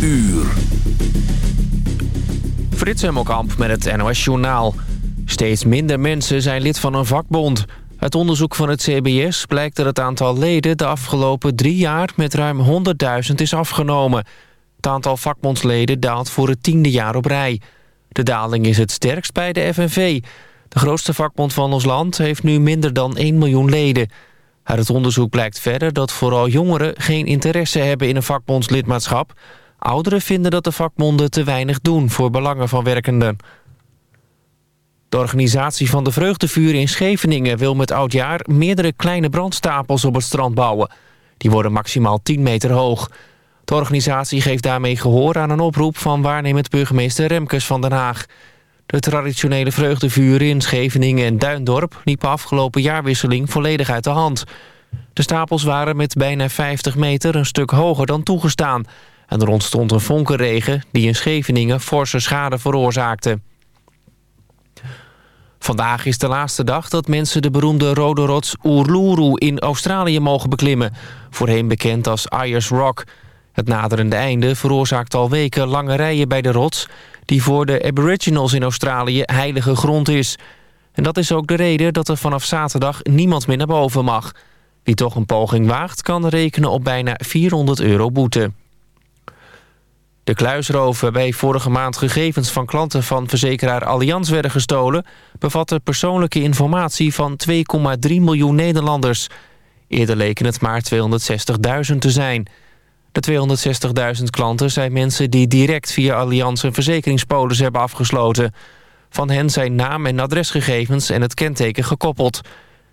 uur. Frits Hemmelkamp met het NOS Journaal. Steeds minder mensen zijn lid van een vakbond. Uit onderzoek van het CBS blijkt dat het aantal leden... de afgelopen drie jaar met ruim 100.000 is afgenomen. Het aantal vakbondsleden daalt voor het tiende jaar op rij. De daling is het sterkst bij de FNV. De grootste vakbond van ons land heeft nu minder dan 1 miljoen leden. Uit het onderzoek blijkt verder dat vooral jongeren... geen interesse hebben in een vakbondslidmaatschap... Ouderen vinden dat de vakbonden te weinig doen voor belangen van werkenden. De organisatie van de Vreugdevuur in Scheveningen wil met oudjaar meerdere kleine brandstapels op het strand bouwen. Die worden maximaal 10 meter hoog. De organisatie geeft daarmee gehoor aan een oproep van waarnemend burgemeester Remkes van Den Haag. De traditionele vreugdevuren in Scheveningen en Duindorp liepen afgelopen jaarwisseling volledig uit de hand. De stapels waren met bijna 50 meter een stuk hoger dan toegestaan. En er ontstond een vonkenregen die in Scheveningen forse schade veroorzaakte. Vandaag is de laatste dag dat mensen de beroemde rode rots Uluru in Australië mogen beklimmen. Voorheen bekend als Ayers Rock. Het naderende einde veroorzaakt al weken lange rijen bij de rots... die voor de aboriginals in Australië heilige grond is. En dat is ook de reden dat er vanaf zaterdag niemand meer naar boven mag. Wie toch een poging waagt kan rekenen op bijna 400 euro boete. De kluisroven waarbij vorige maand gegevens van klanten van verzekeraar Allianz werden gestolen... bevatten persoonlijke informatie van 2,3 miljoen Nederlanders. Eerder leken het maar 260.000 te zijn. De 260.000 klanten zijn mensen die direct via Allianz een verzekeringspolis hebben afgesloten. Van hen zijn naam en adresgegevens en het kenteken gekoppeld.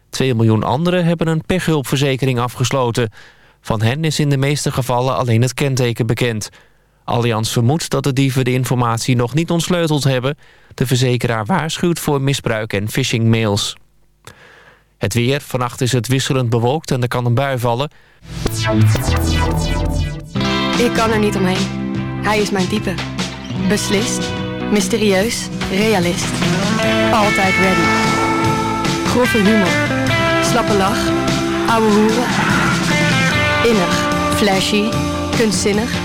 2 miljoen anderen hebben een pechhulpverzekering afgesloten. Van hen is in de meeste gevallen alleen het kenteken bekend... Allianz vermoedt dat de dieven de informatie nog niet ontsleuteld hebben. De verzekeraar waarschuwt voor misbruik en phishingmails. Het weer. Vannacht is het wisselend bewolkt en er kan een bui vallen. Ik kan er niet omheen. Hij is mijn type. Beslist, mysterieus, realist. Altijd ready. Grove humor. Slappe lach. Ouwe hoeren. Innig, flashy, kunstzinnig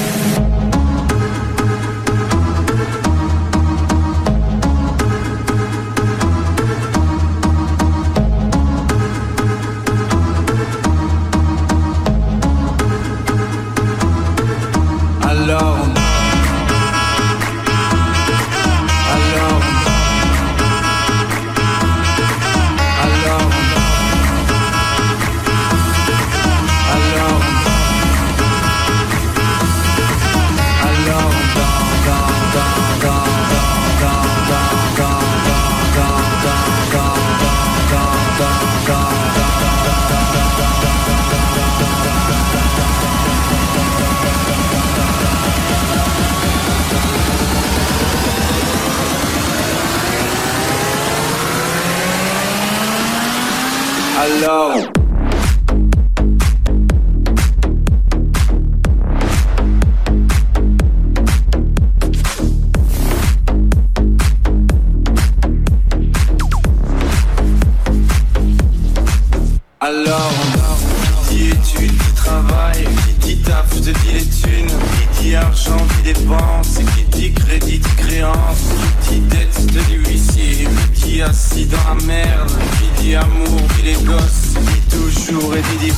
alone.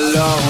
Alone.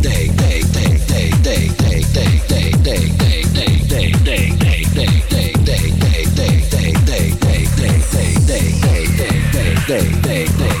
day. day, day.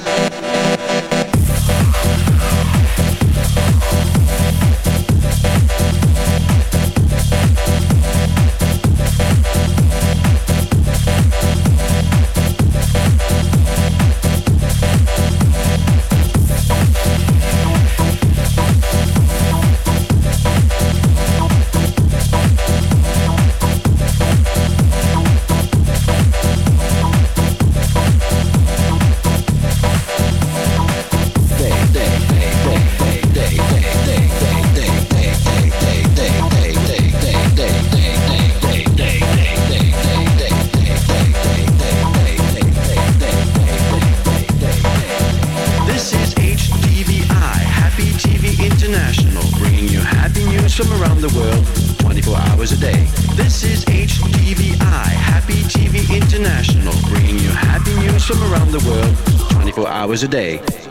Hours a day.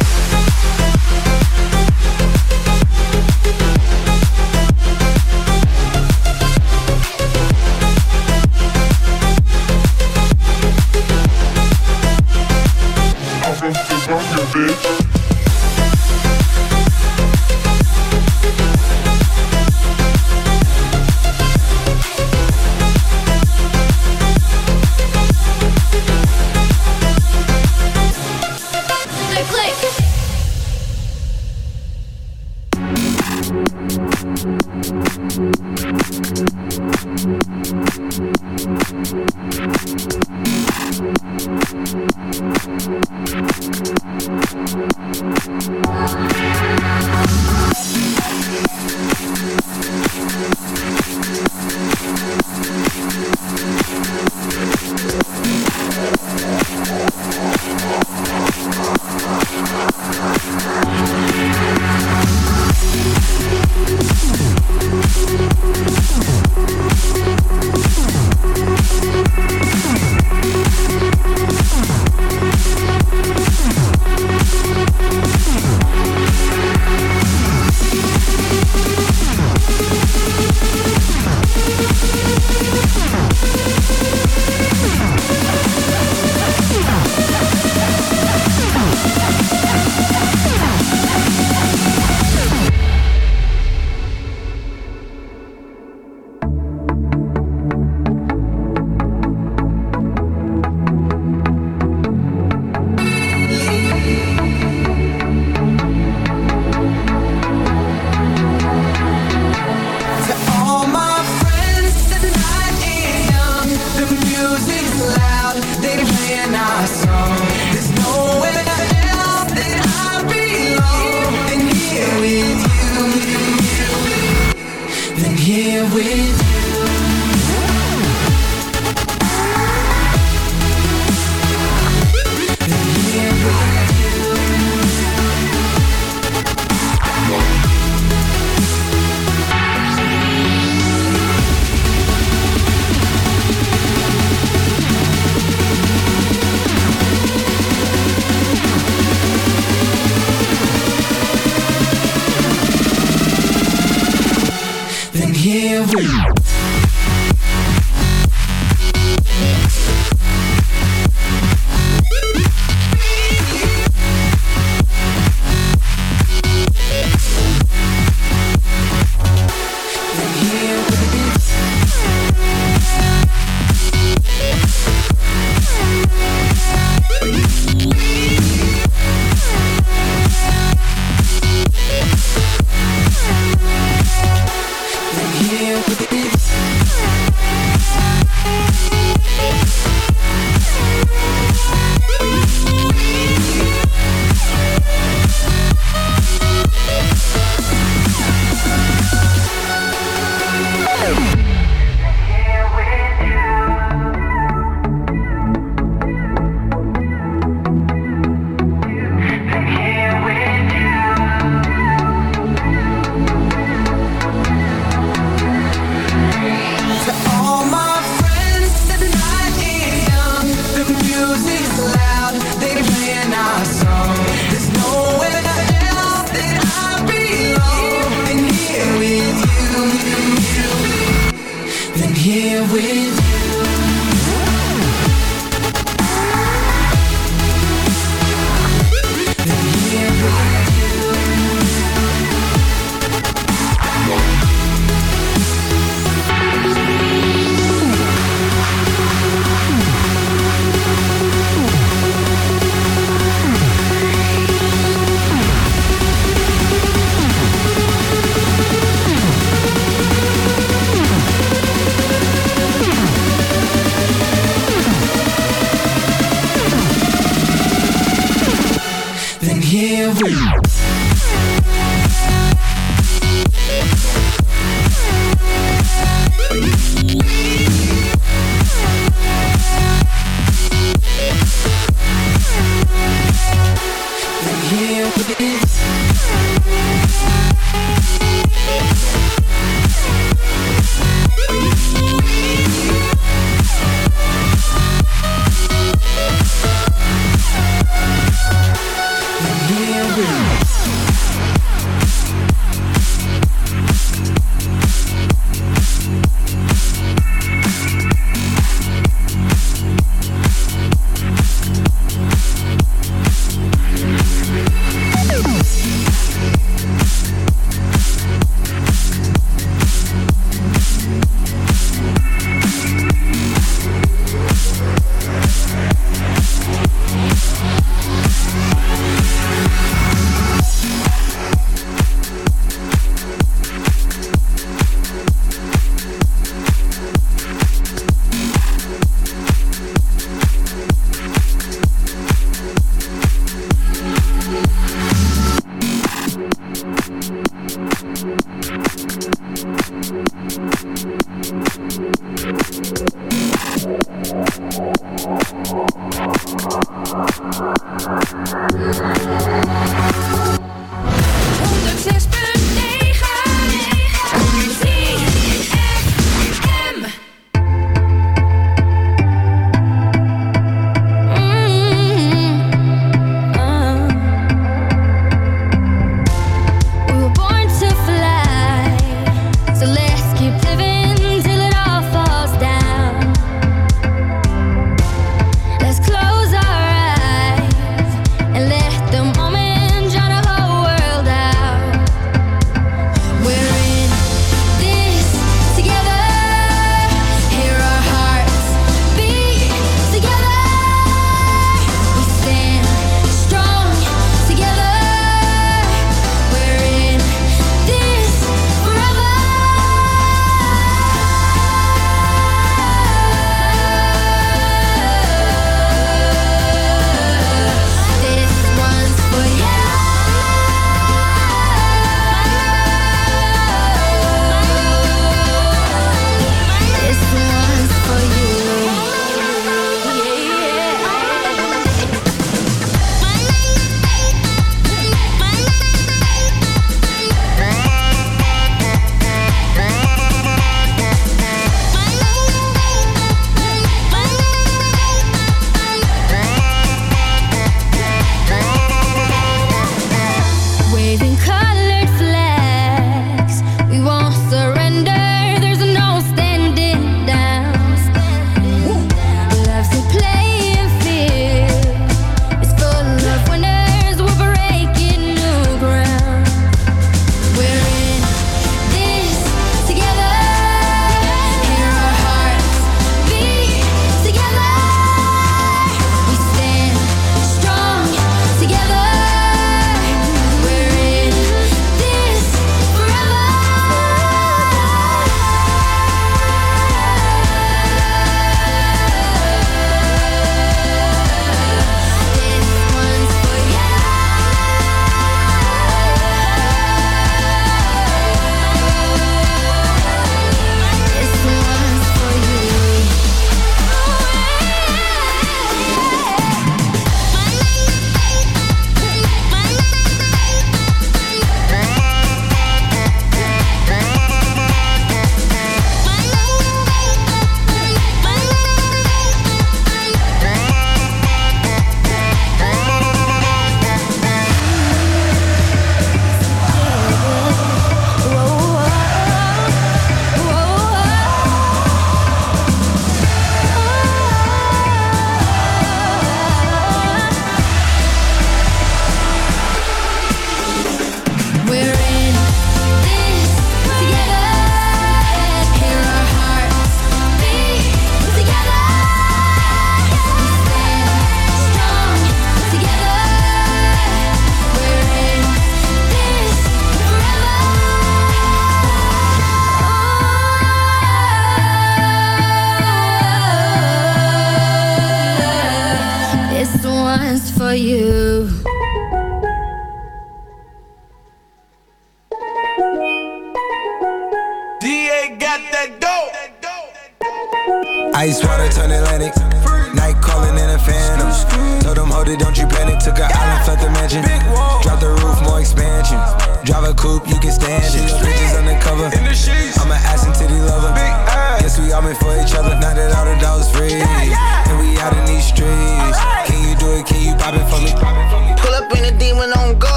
Bitch.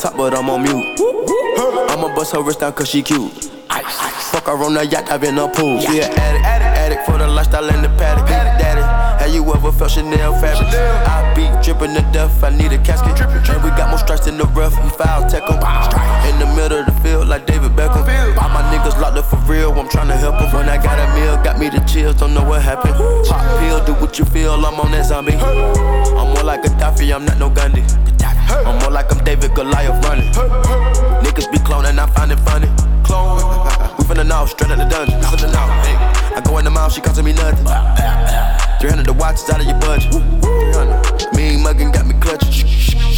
Top, but I'm on mute. I'ma bust her wrist down cause she cute. Fuck her on the yacht, I've been a pool. She an addict, addict, addict for the lifestyle in the paddock. Daddy, have you ever felt Chanel fabric? I be dripping to death, I need a casket. And we got more strikes in the rough, we foul tech 'em. In the middle of the field, like David Beckham. All my niggas locked up for real, I'm tryna help 'em. When I got a meal, got me the chills, don't know what happened. Pop do what you feel, I'm on that zombie. I'm more like a Gaddafi, I'm not no Gandhi. I'm more like I'm David Goliath running. Niggas be cloning, I find it funny. Clone. We finna know, straight out the dungeon. Hey. I go in the mouth, she costing me nothing. 300 the watch is out of your budget. 300. Mean muggin' got me clutching.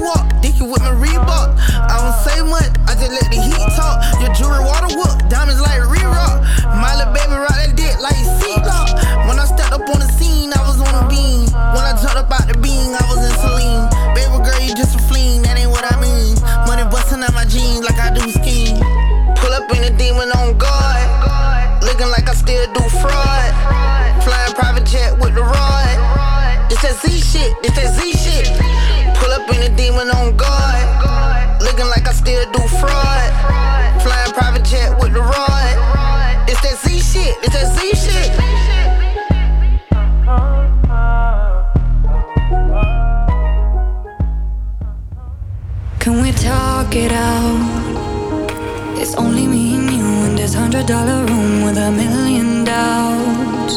Z-Walk, dicky with my Reebok. I don't say much, I just let the heat talk. Your jewelry water whoop, diamonds like re-rock. My little baby rock that dick like seatlock. When I stepped up on the scene, I was on a beam. When I jumped up out the beam, I was in saline. Baby girl, you just a fleen, that ain't what I mean. Money busting out my jeans like I do skiing. Pull up in a demon on guard. On guard. Looking like I still do fraud. Flying private jet with the rod. It's that Z shit, it's that Z shit. Can we talk it out? It's only me and you in this hundred dollar room with a million doubts.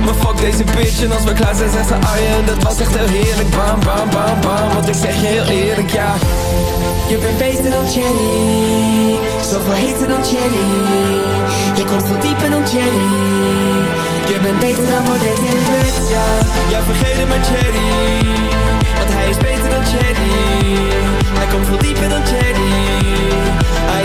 Maar fuck deze bitch en als we klaar zijn zegt ze Arjen Dat was echt heel heerlijk, bam bam bam bam Want ik zeg je heel eerlijk, ja. Je bent beter dan Jenny Zoveel heter dan Jenny. Je komt veel dieper dan Jenny. Je bent beter dan Baudet in bed, ja. Ja, vergeet het maar Jenny Want hij is beter dan Jenny. Hij komt veel dieper dan Jenny. Hij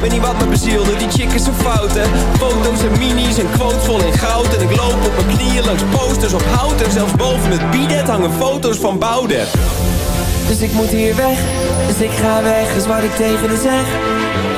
Weet niet wat me bezielde, die chick is zo fout hè. Foto's en minis en quotes vol in goud. En ik loop op mijn knieën langs posters op hout. En zelfs boven het bidet hangen foto's van Boudewijn dus ik moet hier weg, dus ik ga weg, is wat ik tegen haar zeg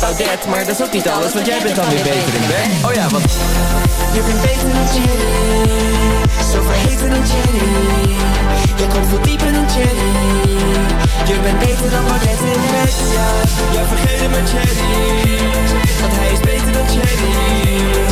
Baudet Maar dat is ook niet alles, want jij bent dan weer beter in bed Oh ja, want Je bent beter dan Jenny Zo verheven dan Jenny Je komt veel dieper dan Jenny Je bent beter dan Baudet in bed, ja Ja, vergeet het maar Jenny Want hij is beter dan Jenny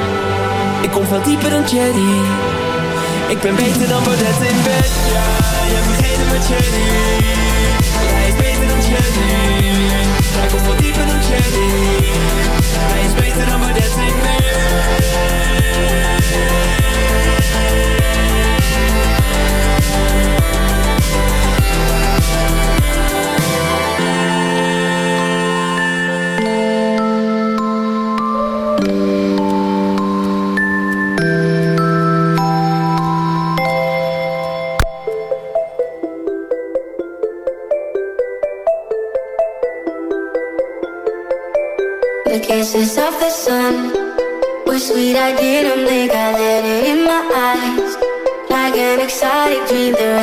ik kom veel dieper dan Jerry Ik ben beter dan Baudet in bed. Ja, jij vergeten met Jerry Hij is beter dan Jerry Hij komt veel dieper dan Jerry Hij is beter dan Baudet in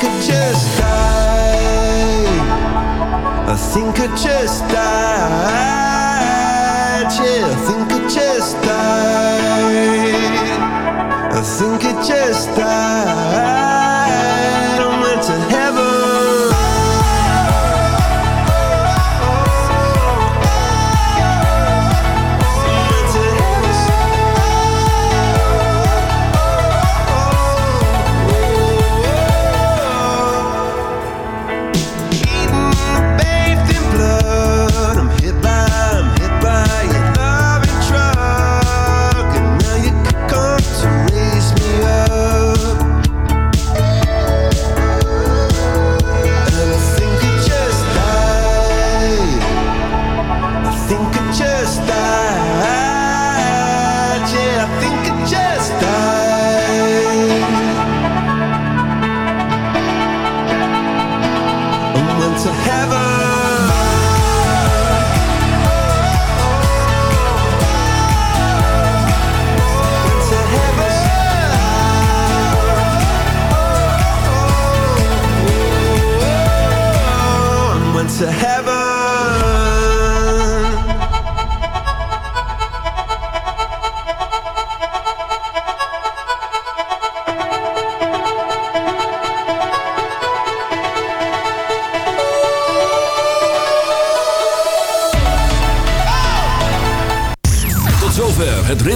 could just die. I think I just died. Yeah, I think I just died. I think I just died.